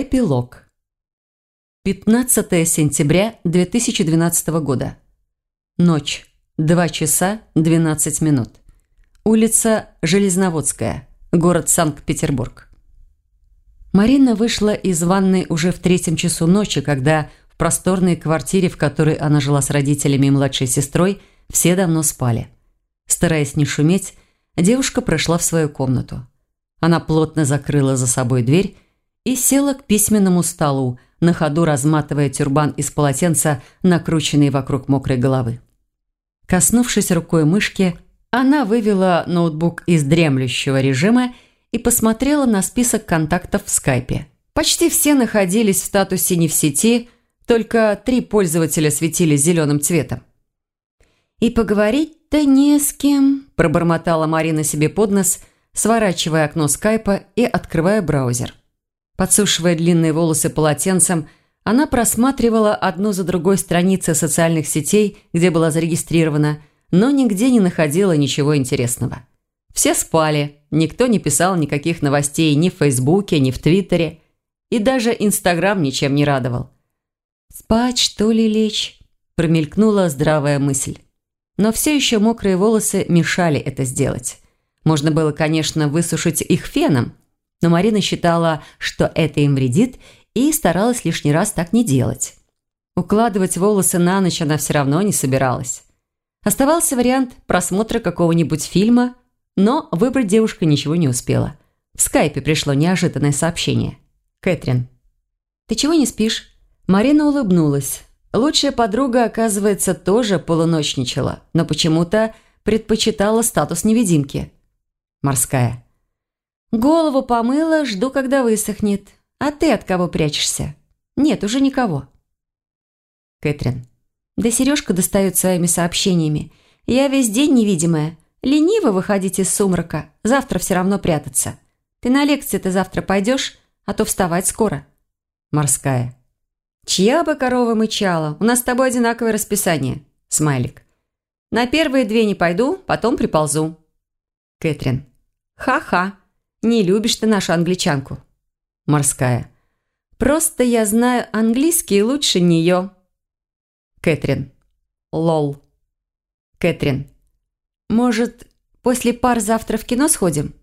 Эпилог. 15 сентября 2012 года. Ночь. 2 часа 12 минут. Улица Железноводская. Город Санкт-Петербург. Марина вышла из ванной уже в третьем часу ночи, когда в просторной квартире, в которой она жила с родителями и младшей сестрой, все давно спали. Стараясь не шуметь, девушка прошла в свою комнату. Она плотно закрыла за собой дверь и села к письменному столу, на ходу разматывая тюрбан из полотенца, накрученный вокруг мокрой головы. Коснувшись рукой мышки, она вывела ноутбук из дремлющего режима и посмотрела на список контактов в скайпе. Почти все находились в статусе «не в сети», только три пользователя светились зеленым цветом. «И поговорить-то не с кем», – пробормотала Марина себе под нос, сворачивая окно скайпа и открывая браузер. Подсушивая длинные волосы полотенцем, она просматривала одну за другой страницы социальных сетей, где была зарегистрирована, но нигде не находила ничего интересного. Все спали, никто не писал никаких новостей ни в Фейсбуке, ни в Твиттере, и даже Инстаграм ничем не радовал. «Спать, что ли, лечь?» – промелькнула здравая мысль. Но все еще мокрые волосы мешали это сделать. Можно было, конечно, высушить их феном, но Марина считала, что это им вредит, и старалась лишний раз так не делать. Укладывать волосы на ночь она все равно не собиралась. Оставался вариант просмотра какого-нибудь фильма, но выбрать девушка ничего не успела. В скайпе пришло неожиданное сообщение. «Кэтрин, ты чего не спишь?» Марина улыбнулась. Лучшая подруга, оказывается, тоже полуночничала, но почему-то предпочитала статус невидимки. Морская. «Голову помыла, жду, когда высохнет. А ты от кого прячешься?» «Нет, уже никого». Кэтрин. «Да Сережка достает своими сообщениями. Я весь день невидимая. Лениво выходить из сумрака. Завтра все равно прятаться. Ты на лекции ты завтра пойдешь, а то вставать скоро». Морская. «Чья бы корова мычала? У нас с тобой одинаковое расписание». Смайлик. «На первые две не пойду, потом приползу». Кэтрин. «Ха-ха. Не любишь ты нашу англичанку». Морская. «Просто я знаю английский лучше нее». Кэтрин. «Лол». Кэтрин. «Может, после пар завтра в кино сходим?»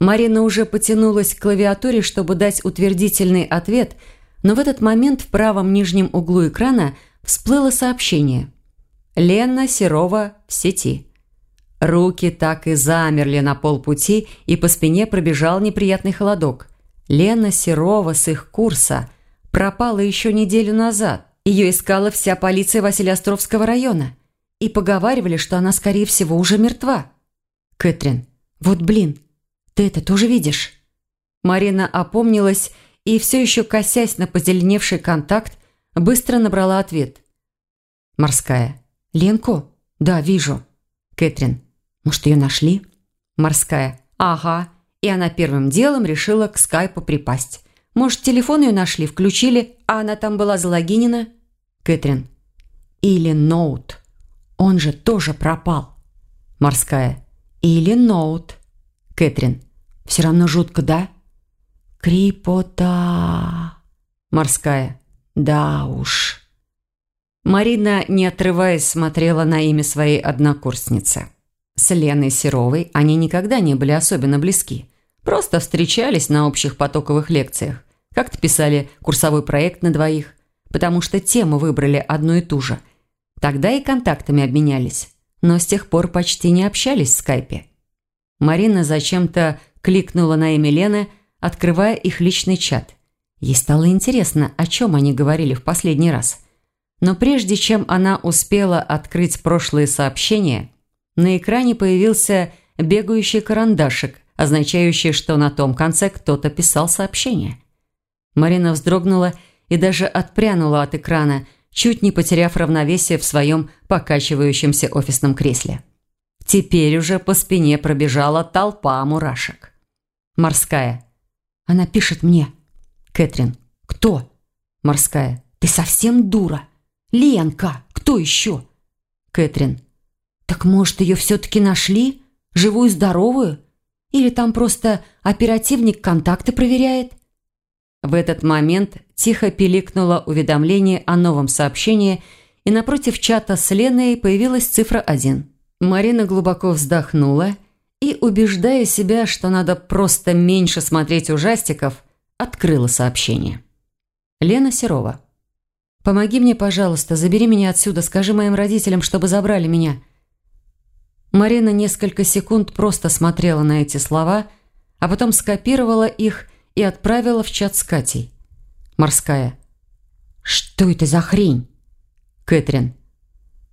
Марина уже потянулась к клавиатуре, чтобы дать утвердительный ответ – но в этот момент в правом нижнем углу экрана всплыло сообщение. «Лена Серова в сети». Руки так и замерли на полпути, и по спине пробежал неприятный холодок. Лена Серова с их курса пропала еще неделю назад. Ее искала вся полиция Василиостровского района. И поговаривали, что она, скорее всего, уже мертва. «Кэтрин, вот блин, ты это тоже видишь?» Марина опомнилась и, все еще косясь на позеленевший контакт, быстро набрала ответ. Морская. «Ленку? Да, вижу». Кэтрин. «Может, ее нашли?» Морская. «Ага». И она первым делом решила к скайпу припасть. Может, телефон ее нашли, включили, а она там была залогинена? Кэтрин. Или ноут. Он же тоже пропал. Морская. Или ноут. Кэтрин. Все равно жутко, да? Крипота. Морская. Да уж. Марина, не отрываясь, смотрела на имя своей однокурсницы. С Леной Серовой они никогда не были особенно близки. Просто встречались на общих потоковых лекциях. Как-то писали курсовой проект на двоих, потому что тему выбрали одну и ту же. Тогда и контактами обменялись, но с тех пор почти не общались в скайпе. Марина зачем-то кликнула на имя Лены – открывая их личный чат. Ей стало интересно, о чем они говорили в последний раз. Но прежде чем она успела открыть прошлые сообщения, на экране появился бегающий карандашик, означающий, что на том конце кто-то писал сообщение. Марина вздрогнула и даже отпрянула от экрана, чуть не потеряв равновесие в своем покачивающемся офисном кресле. Теперь уже по спине пробежала толпа мурашек. Морская. Она пишет мне. Кэтрин. Кто? Морская. Ты совсем дура. Ленка. Кто еще? Кэтрин. Так может, ее все-таки нашли? Живую, здоровую? Или там просто оперативник контакты проверяет? В этот момент тихо пиликнуло уведомление о новом сообщении, и напротив чата с Леной появилась цифра 1. Марина глубоко вздохнула и, убеждая себя, что надо просто меньше смотреть ужастиков, открыла сообщение. Лена Серова. «Помоги мне, пожалуйста, забери меня отсюда, скажи моим родителям, чтобы забрали меня». Марина несколько секунд просто смотрела на эти слова, а потом скопировала их и отправила в чат с Катей. Морская. «Что это за хрень?» Кэтрин.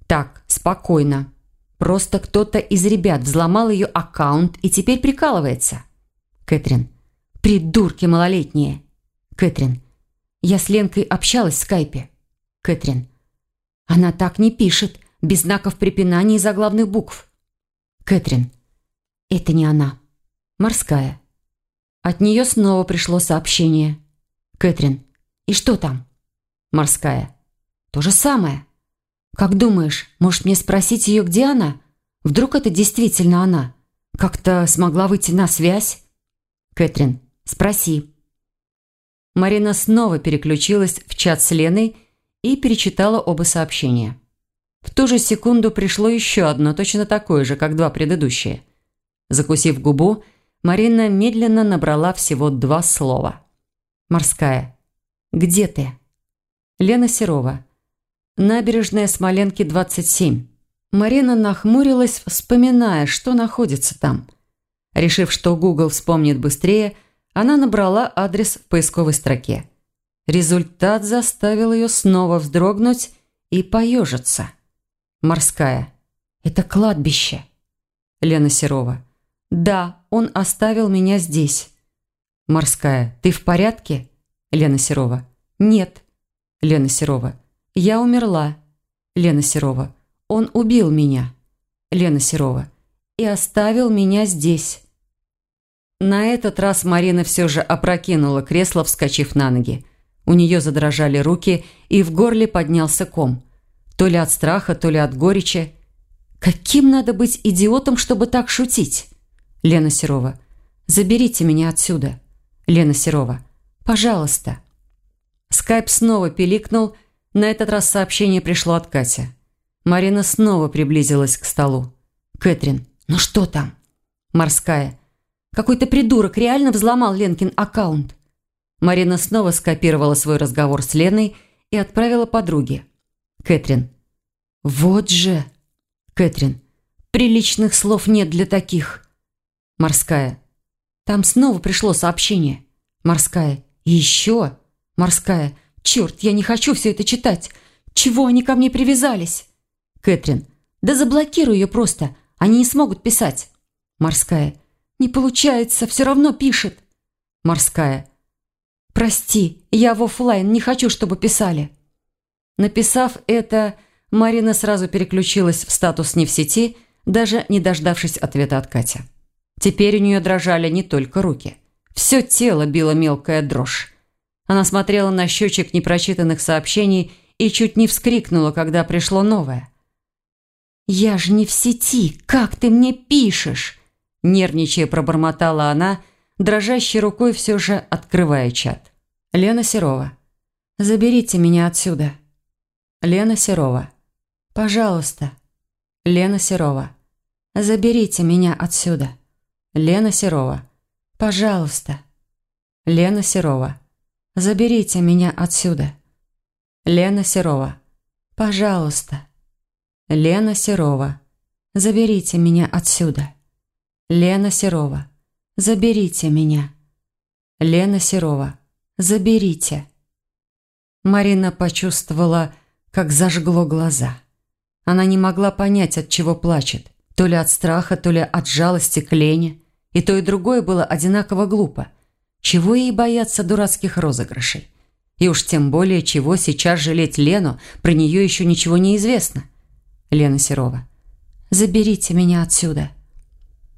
«Так, спокойно. Просто кто-то из ребят взломал ее аккаунт и теперь прикалывается». Кэтрин. «Придурки малолетние». Кэтрин. «Я с Ленкой общалась в скайпе». Кэтрин. «Она так не пишет, без знаков препинания и заглавных букв». Кэтрин. «Это не она». Морская. От нее снова пришло сообщение. Кэтрин. «И что там?» Морская. «То же самое». «Как думаешь, может мне спросить ее, где она? Вдруг это действительно она? Как-то смогла выйти на связь?» Кэтрин. «Спроси». Марина снова переключилась в чат с Леной и перечитала оба сообщения. В ту же секунду пришло еще одно, точно такое же, как два предыдущие. Закусив губу, Марина медленно набрала всего два слова. «Морская. Где ты?» Лена Серова. Набережная Смоленки, 27. Марина нахмурилась, вспоминая, что находится там. Решив, что Google вспомнит быстрее, она набрала адрес в поисковой строке. Результат заставил ее снова вздрогнуть и поежиться. Морская. «Это кладбище». Лена Серова. «Да, он оставил меня здесь». Морская. «Ты в порядке?» Лена Серова. «Нет». Лена Серова. «Я умерла». Лена Серова. «Он убил меня». Лена Серова. «И оставил меня здесь». На этот раз Марина все же опрокинула кресло, вскочив на ноги. У нее задрожали руки, и в горле поднялся ком. То ли от страха, то ли от горечи. Каким надо быть идиотом, чтобы так шутить? Лена Серова. «Заберите меня отсюда». Лена Серова. «Пожалуйста». Скайп снова пиликнул. На этот раз сообщение пришло от Кати. Марина снова приблизилась к столу. «Кэтрин, ну что там?» Морская. «Какой-то придурок реально взломал Ленкин аккаунт». Марина снова скопировала свой разговор с Леной и отправила подруге. Кэтрин. «Вот же!» Кэтрин. «Приличных слов нет для таких». Морская. Там снова пришло сообщение. Морская. еще? Морская. Черт, я не хочу все это читать. Чего они ко мне привязались? Кэтрин. Да заблокируй ее просто. Они не смогут писать. Морская. Не получается, все равно пишет. Морская. Прости, я в офлайн, не хочу, чтобы писали. Написав это, Марина сразу переключилась в статус «не в сети», даже не дождавшись ответа от Кати. Теперь у нее дрожали не только руки. Все тело било мелкая дрожь. Она смотрела на счетчик непрочитанных сообщений и чуть не вскрикнула, когда пришло новое. «Я же не в сети! Как ты мне пишешь?» Нервничая пробормотала она, дрожащей рукой все же открывая чат. Лена Серова. «Заберите меня отсюда». Лена Серова. «Пожалуйста». Лена Серова. «Заберите меня отсюда». Лена Серова. «Пожалуйста». Лена Серова. «Заберите меня отсюда». Лена Серова. «Пожалуйста». Лена Серова. «Заберите меня отсюда». Лена Серова. «Заберите меня». Лена Серова. «Заберите». Марина почувствовала, как зажгло глаза. Она не могла понять, от чего плачет. То ли от страха, то ли от жалости к Лене. И то, и другое было одинаково глупо. Чего ей бояться дурацких розыгрышей? И уж тем более, чего сейчас жалеть Лену, про нее еще ничего не известно. Лена Серова. «Заберите меня отсюда».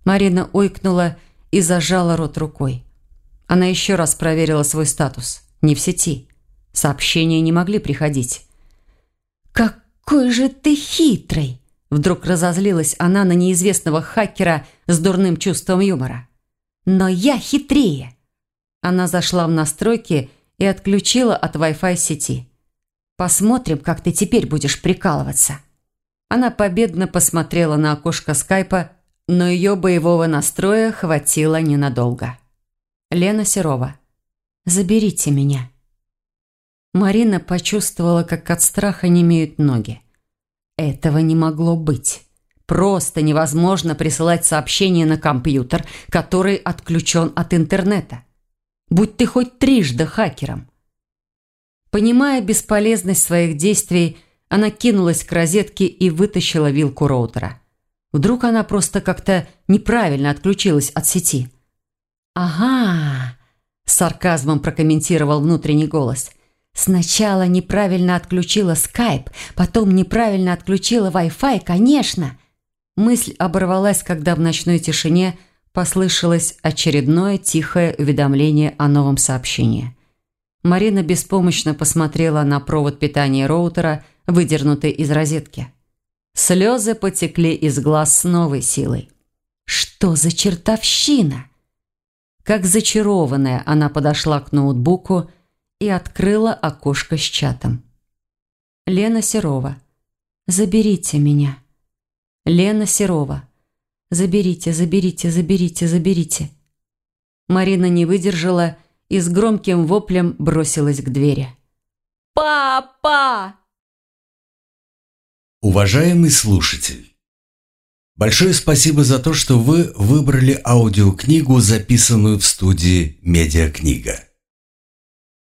Марина ойкнула и зажала рот рукой. Она еще раз проверила свой статус. Не в сети. Сообщения не могли приходить. «Какой же ты хитрый!» Вдруг разозлилась она на неизвестного хакера с дурным чувством юмора. «Но я хитрее!» Она зашла в настройки и отключила от Wi-Fi сети. «Посмотрим, как ты теперь будешь прикалываться». Она победно посмотрела на окошко скайпа, но ее боевого настроя хватило ненадолго. Лена Серова. «Заберите меня». Марина почувствовала, как от страха немеют ноги. Этого не могло быть. Просто невозможно присылать сообщение на компьютер, который отключен от интернета. Будь ты хоть трижды хакером. Понимая бесполезность своих действий, она кинулась к розетке и вытащила вилку роутера. Вдруг она просто как-то неправильно отключилась от сети. «Ага», – сарказмом прокомментировал внутренний голос – Сначала неправильно отключила скайп, потом неправильно отключила Wi-Fi, конечно. Мысль оборвалась, когда в ночной тишине послышалось очередное тихое уведомление о новом сообщении. Марина беспомощно посмотрела на провод питания роутера, выдернутый из розетки. Слезы потекли из глаз с новой силой. «Что за чертовщина?» Как зачарованная, она подошла к ноутбуку и открыла окошко с чатом. Лена Серова. «Заберите меня». Лена Серова. «Заберите, заберите, заберите, заберите». Марина не выдержала и с громким воплем бросилась к двери. «Папа!» Уважаемый слушатель, большое спасибо за то, что вы выбрали аудиокнигу, записанную в студии «Медиакнига».